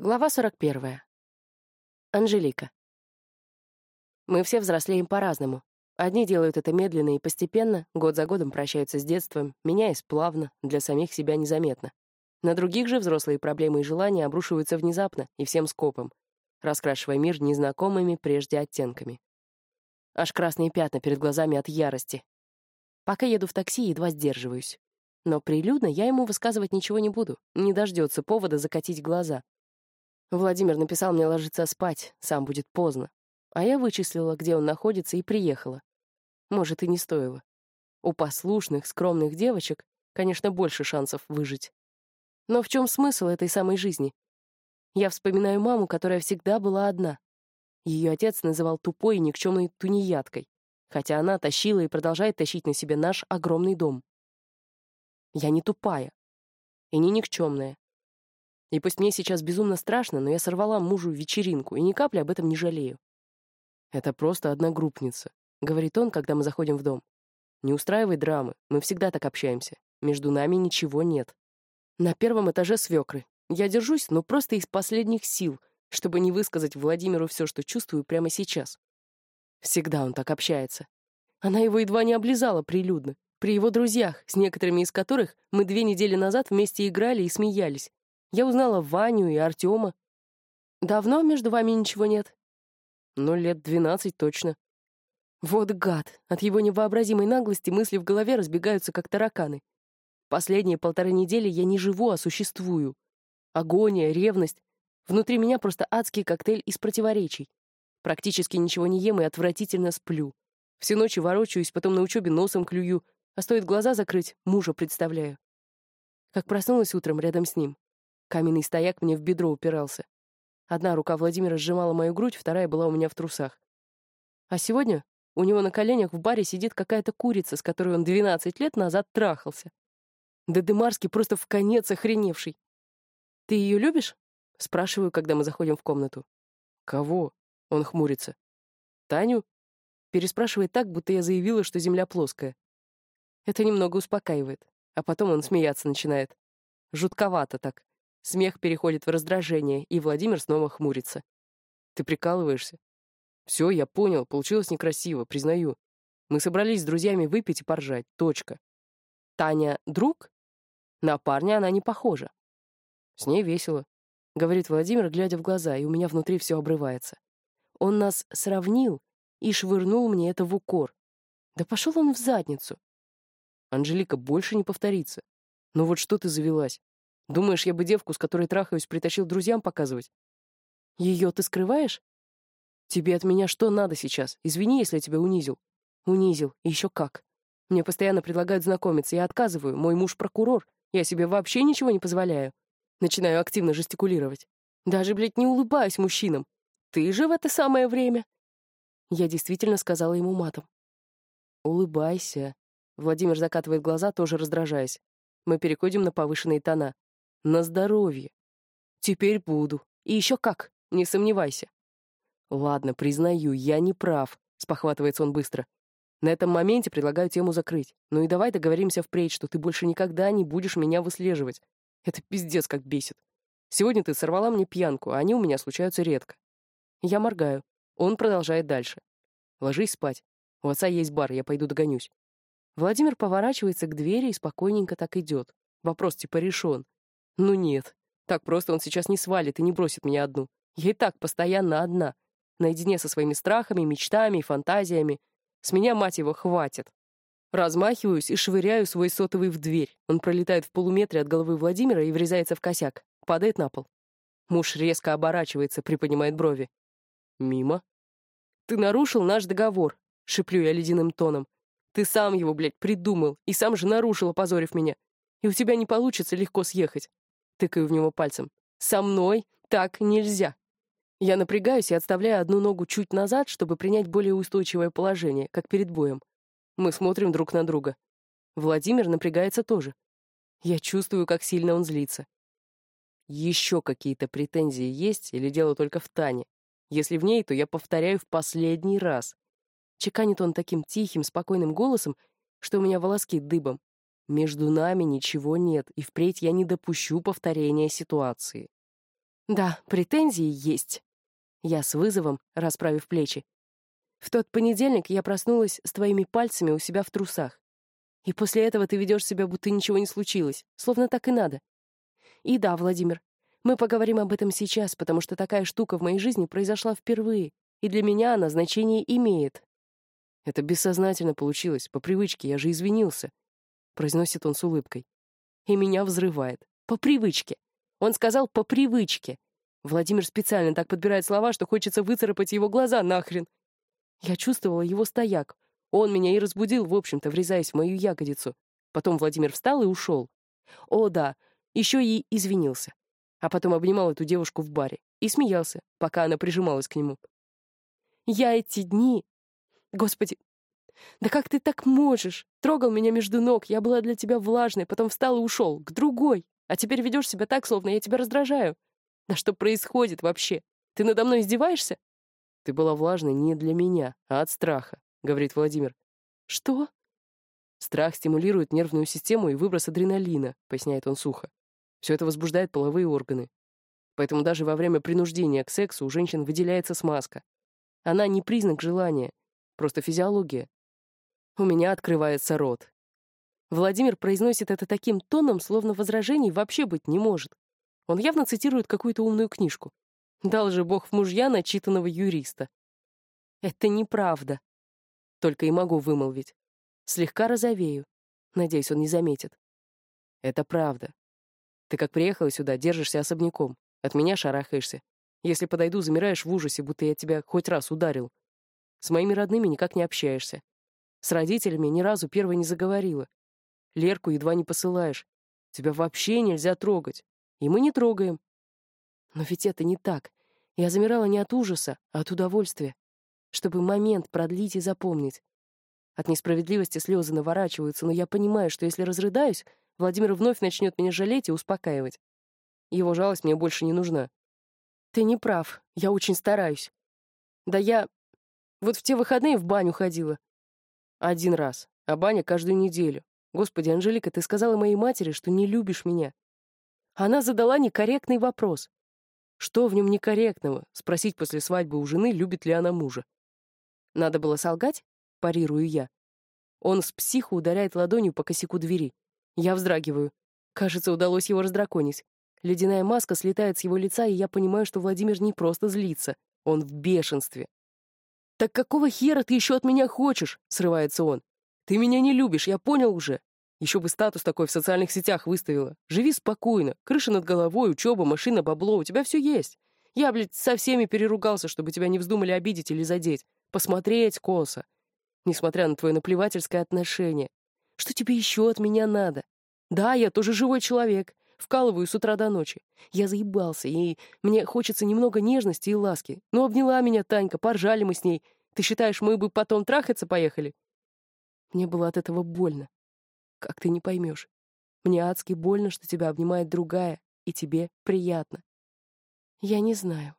Глава 41. Анжелика. Мы все взрослеем по-разному. Одни делают это медленно и постепенно, год за годом прощаются с детством, меняясь плавно, для самих себя незаметно. На других же взрослые проблемы и желания обрушиваются внезапно и всем скопом, раскрашивая мир незнакомыми прежде оттенками. Аж красные пятна перед глазами от ярости. Пока еду в такси, едва сдерживаюсь. Но прилюдно я ему высказывать ничего не буду, не дождется повода закатить глаза. Владимир написал мне ложиться спать, сам будет поздно. А я вычислила, где он находится, и приехала. Может, и не стоило. У послушных, скромных девочек, конечно, больше шансов выжить. Но в чем смысл этой самой жизни? Я вспоминаю маму, которая всегда была одна. Ее отец называл тупой и никчемной тунеядкой, хотя она тащила и продолжает тащить на себе наш огромный дом. Я не тупая и не никчемная. И пусть мне сейчас безумно страшно, но я сорвала мужу вечеринку и ни капли об этом не жалею. «Это просто одногруппница», — говорит он, когда мы заходим в дом. «Не устраивай драмы, мы всегда так общаемся. Между нами ничего нет». На первом этаже свекры. Я держусь, но просто из последних сил, чтобы не высказать Владимиру все, что чувствую прямо сейчас. Всегда он так общается. Она его едва не облизала прилюдно, при его друзьях, с некоторыми из которых мы две недели назад вместе играли и смеялись. Я узнала Ваню и Артема. Давно между вами ничего нет? Ну, лет двенадцать точно. Вот гад. От его невообразимой наглости мысли в голове разбегаются, как тараканы. Последние полторы недели я не живу, а существую. Агония, ревность. Внутри меня просто адский коктейль из противоречий. Практически ничего не ем и отвратительно сплю. Все ночи ворочаюсь, потом на учебе носом клюю, а стоит глаза закрыть, мужа представляю. Как проснулась утром рядом с ним. Каменный стояк мне в бедро упирался. Одна рука Владимира сжимала мою грудь, вторая была у меня в трусах. А сегодня у него на коленях в баре сидит какая-то курица, с которой он 12 лет назад трахался. Да Демарский просто в конец охреневший. «Ты ее любишь?» — спрашиваю, когда мы заходим в комнату. «Кого?» — он хмурится. «Таню?» — переспрашивает так, будто я заявила, что земля плоская. Это немного успокаивает, а потом он смеяться начинает. Жутковато так. Смех переходит в раздражение, и Владимир снова хмурится. «Ты прикалываешься?» «Все, я понял, получилось некрасиво, признаю. Мы собрались с друзьями выпить и поржать. Точка. Таня — друг? На парня она не похожа. С ней весело», — говорит Владимир, глядя в глаза, и у меня внутри все обрывается. Он нас сравнил и швырнул мне это в укор. Да пошел он в задницу. Анжелика, больше не повторится. Ну вот что ты завелась? Думаешь, я бы девку, с которой трахаюсь, притащил друзьям показывать? Ее ты скрываешь? Тебе от меня что надо сейчас? Извини, если я тебя унизил. Унизил, и еще как. Мне постоянно предлагают знакомиться, я отказываю. Мой муж прокурор. Я себе вообще ничего не позволяю. Начинаю активно жестикулировать. Даже, блядь, не улыбаюсь мужчинам. Ты же в это самое время. Я действительно сказала ему матом. Улыбайся. Владимир закатывает глаза, тоже раздражаясь. Мы переходим на повышенные тона. На здоровье. Теперь буду. И еще как, не сомневайся. Ладно, признаю, я не прав, спохватывается он быстро. На этом моменте предлагаю тему закрыть. Ну и давай договоримся впредь, что ты больше никогда не будешь меня выслеживать. Это пиздец как бесит. Сегодня ты сорвала мне пьянку, а они у меня случаются редко. Я моргаю. Он продолжает дальше. Ложись спать. У отца есть бар, я пойду догонюсь. Владимир поворачивается к двери и спокойненько так идет. Вопрос типа решен. Ну нет, так просто он сейчас не свалит и не бросит меня одну. Я и так постоянно одна, наедине со своими страхами, мечтами и фантазиями. С меня, мать его, хватит. Размахиваюсь и швыряю свой сотовый в дверь. Он пролетает в полуметре от головы Владимира и врезается в косяк. Падает на пол. Муж резко оборачивается, приподнимает брови. «Мимо?» «Ты нарушил наш договор», — шиплю я ледяным тоном. «Ты сам его, блядь, придумал, и сам же нарушил, опозорив меня. И у тебя не получится легко съехать. Тыкаю в него пальцем. «Со мной так нельзя!» Я напрягаюсь и отставляю одну ногу чуть назад, чтобы принять более устойчивое положение, как перед боем. Мы смотрим друг на друга. Владимир напрягается тоже. Я чувствую, как сильно он злится. Еще какие-то претензии есть или дело только в Тане? Если в ней, то я повторяю в последний раз. Чеканит он таким тихим, спокойным голосом, что у меня волоски дыбом. Между нами ничего нет, и впредь я не допущу повторения ситуации. Да, претензии есть. Я с вызовом, расправив плечи. В тот понедельник я проснулась с твоими пальцами у себя в трусах. И после этого ты ведешь себя, будто ничего не случилось, словно так и надо. И да, Владимир, мы поговорим об этом сейчас, потому что такая штука в моей жизни произошла впервые, и для меня она значение имеет. Это бессознательно получилось, по привычке, я же извинился. Произносит он с улыбкой. И меня взрывает. По привычке. Он сказал «по привычке». Владимир специально так подбирает слова, что хочется выцарапать его глаза нахрен. Я чувствовала его стояк. Он меня и разбудил, в общем-то, врезаясь в мою ягодицу. Потом Владимир встал и ушел. О, да, еще и извинился. А потом обнимал эту девушку в баре и смеялся, пока она прижималась к нему. Я эти дни... Господи, да как ты так можешь? Трогал меня между ног, я была для тебя влажной, потом встал и ушел, к другой. А теперь ведешь себя так, словно я тебя раздражаю. Да что происходит вообще? Ты надо мной издеваешься? Ты была влажной не для меня, а от страха, говорит Владимир. Что? Страх стимулирует нервную систему и выброс адреналина, поясняет он сухо. Все это возбуждает половые органы. Поэтому даже во время принуждения к сексу у женщин выделяется смазка. Она не признак желания, просто физиология. У меня открывается рот. Владимир произносит это таким тоном, словно возражений вообще быть не может. Он явно цитирует какую-то умную книжку. Дал же бог в мужья начитанного юриста. Это неправда. Только и могу вымолвить. Слегка розовею. Надеюсь, он не заметит. Это правда. Ты как приехала сюда, держишься особняком. От меня шарахаешься. Если подойду, замираешь в ужасе, будто я тебя хоть раз ударил. С моими родными никак не общаешься. С родителями ни разу первой не заговорила. Лерку едва не посылаешь. Тебя вообще нельзя трогать. И мы не трогаем. Но ведь это не так. Я замирала не от ужаса, а от удовольствия. Чтобы момент продлить и запомнить. От несправедливости слезы наворачиваются, но я понимаю, что если разрыдаюсь, Владимир вновь начнет меня жалеть и успокаивать. Его жалость мне больше не нужна. Ты не прав, я очень стараюсь. Да я... Вот в те выходные в баню ходила. Один раз, а баня каждую неделю. Господи, Анжелика, ты сказала моей матери, что не любишь меня. Она задала некорректный вопрос. Что в нем некорректного? Спросить после свадьбы у жены, любит ли она мужа. Надо было солгать? Парирую я. Он с психу ударяет ладонью по косяку двери. Я вздрагиваю. Кажется, удалось его раздраконить. Ледяная маска слетает с его лица, и я понимаю, что Владимир не просто злится. Он в бешенстве. «Так какого хера ты еще от меня хочешь?» — срывается он. Ты меня не любишь, я понял уже. Еще бы статус такой в социальных сетях выставила. Живи спокойно. Крыша над головой, учеба, машина, бабло. У тебя все есть. Я, блядь, со всеми переругался, чтобы тебя не вздумали обидеть или задеть. Посмотреть косо. Несмотря на твое наплевательское отношение. Что тебе еще от меня надо? Да, я тоже живой человек. Вкалываю с утра до ночи. Я заебался, и мне хочется немного нежности и ласки. Ну, обняла меня Танька, поржали мы с ней. Ты считаешь, мы бы потом трахаться поехали? Мне было от этого больно. Как ты не поймешь. Мне адски больно, что тебя обнимает другая, и тебе приятно. Я не знаю.